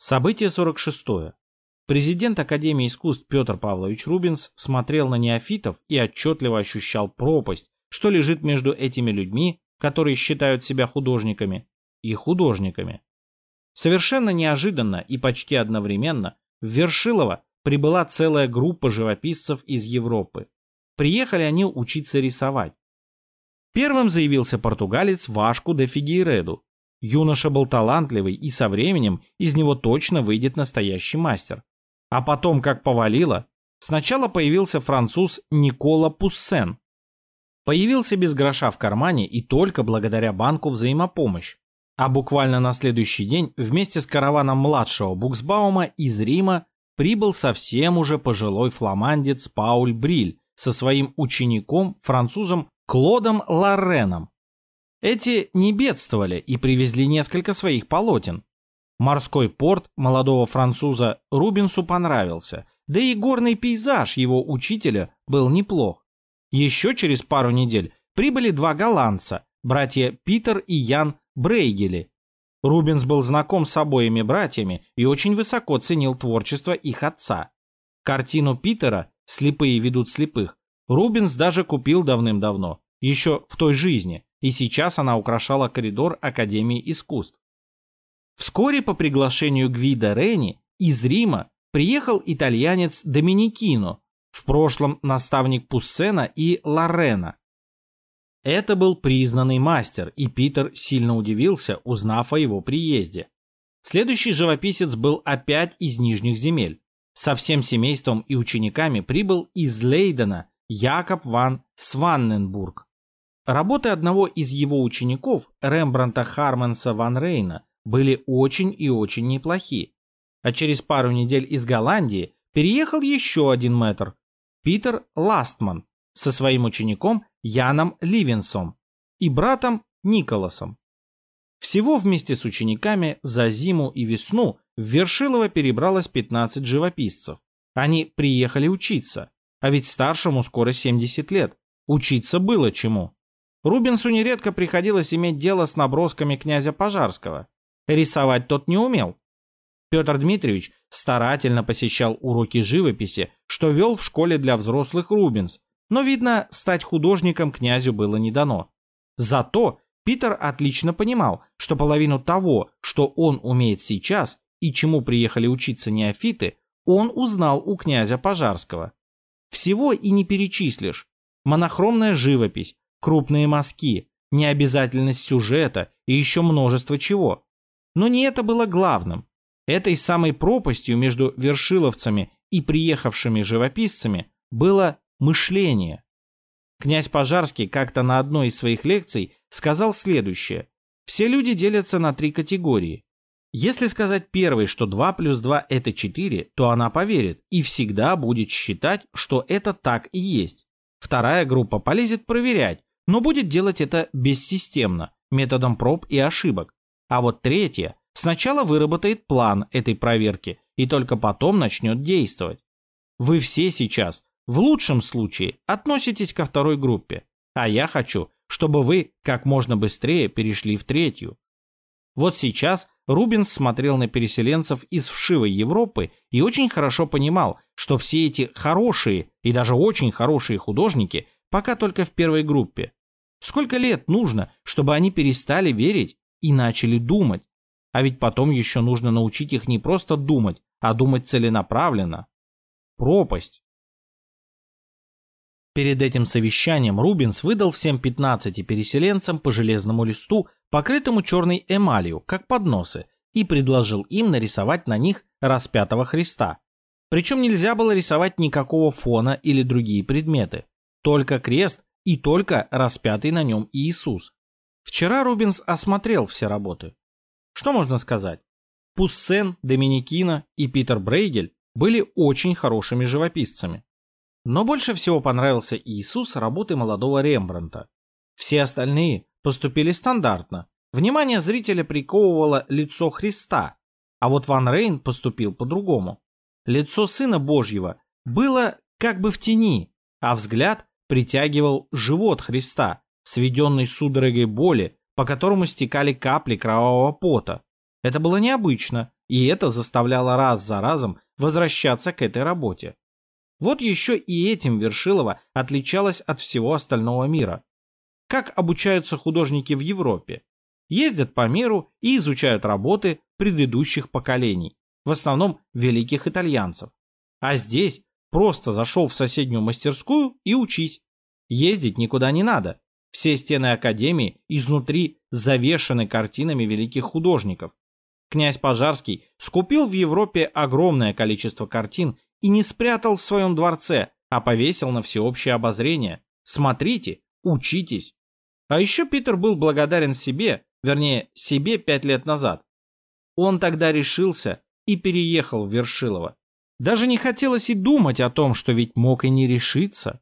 Событие 46. Президент Академии искусств Петр Павлович Рубинс смотрел на неофитов и отчетливо ощущал пропасть, что лежит между этими людьми, которые считают себя художниками, и художниками. Совершенно неожиданно и почти одновременно в Вершилово прибыла целая группа живописцев из Европы. Приехали они учиться рисовать. Первым заявился португалец Вашку де Фигейреду, Юноша был талантливый, и со временем из него точно выйдет настоящий мастер. А потом, как повалило, сначала появился француз Никола Пуссен. Появился без гроша в кармане и только благодаря банку взаимопомощь. А буквально на следующий день вместе с караваном младшего Буксбаума из Рима прибыл совсем уже пожилой фламандец Пауль Бриль со своим учеником, французом Клодом Лореном. Эти не бедствовали и привезли несколько своих полотен. Морской порт молодого француза Рубинсу понравился, да и горный пейзаж его учителя был неплох. Еще через пару недель прибыли два голландца, братья Питер и Ян Брейгели. Рубинс был знаком с обоими братьями и очень высоко ценил творчество их отца. Картину Питера «Слепые ведут слепых» Рубинс даже купил давным-давно, еще в той жизни, и сейчас она украшала коридор Академии искусств. Вскоре по приглашению Гвида Рени из Рима приехал итальянец Доминикино, в прошлом наставник Пуссена и Лорена. Это был признанный мастер, и Питер сильно удивился, узнав о его приезде. Следующий живописец был опять из Нижних земель. Со всем семейством и учениками прибыл из Лейдена Якоб ван Сванненбург. Работы одного из его учеников, Рембранта Харменса ван Рейна, были очень и очень неплохи. А через пару недель из Голландии переехал еще один мэтр, Питер Ластман, со своим учеником Яном Ливенсом и братом Николасом. Всего вместе с учениками за зиму и весну в Вершилово перебралось 15 живописцев. Они приехали учиться, а ведь старшему скоро 70 лет. Учиться было чему. Рубинсу нередко приходилось иметь дело с набросками князя Пожарского. Рисовать тот не умел. Петр Дмитриевич старательно посещал уроки живописи, что вел в школе для взрослых Рубинс, но, видно, стать художником князю было не дано. Зато Питер отлично понимал, что половину того, что он умеет сейчас и чему приехали учиться неофиты, он узнал у князя Пожарского. Всего и не перечислишь. Монохромная живопись, крупные мазки, необязательность сюжета и еще множество чего. Но не это было главным. Этой самой пропастью между вершиловцами и приехавшими живописцами было мышление. Князь Пожарский как-то на одной из своих лекций сказал следующее. Все люди делятся на три категории. Если сказать первой, что 2 плюс 2 это 4, то она поверит и всегда будет считать, что это так и есть. Вторая группа полезет проверять, но будет делать это бессистемно, методом проб и ошибок. А вот третья сначала выработает план этой проверки и только потом начнет действовать. Вы все сейчас, в лучшем случае, относитесь ко второй группе, а я хочу, чтобы вы как можно быстрее перешли в третью. Вот сейчас Рубинс смотрел на переселенцев из вшивой Европы и очень хорошо понимал, что все эти хорошие и даже очень хорошие художники пока только в первой группе, Сколько лет нужно, чтобы они перестали верить и начали думать? А ведь потом еще нужно научить их не просто думать, а думать целенаправленно. Пропасть. Перед этим совещанием Рубинс выдал всем 15 переселенцам по железному листу, покрытому черной эмалью, как подносы, и предложил им нарисовать на них распятого Христа. Причем нельзя было рисовать никакого фона или другие предметы. Только крест и только распятый на нем Иисус. Вчера Рубинс осмотрел все работы. Что можно сказать? Пуссен, Доминикина и Питер Брейгель были очень хорошими живописцами. Но больше всего понравился Иисус работы молодого Рембранта. Все остальные поступили стандартно. Внимание зрителя приковывало лицо Христа, а вот Ван Рейн поступил по-другому. Лицо Сына Божьего было как бы в тени, а взгляд притягивал живот Христа, сведенный судорогой боли, по которому стекали капли кровавого пота. Это было необычно, и это заставляло раз за разом возвращаться к этой работе. Вот еще и этим Вершилова отличалась от всего остального мира. Как обучаются художники в Европе? Ездят по миру и изучают работы предыдущих поколений, в основном великих итальянцев. А здесь просто зашел в соседнюю мастерскую и учись. Ездить никуда не надо. Все стены Академии изнутри завешаны картинами великих художников. Князь Пожарский скупил в Европе огромное количество картин и не спрятал в своем дворце, а повесил на всеобщее обозрение. Смотрите, учитесь. А еще Питер был благодарен себе, вернее, себе пять лет назад. Он тогда решился и переехал в Вершилово. Даже не хотелось и думать о том, что ведь мог и не решиться.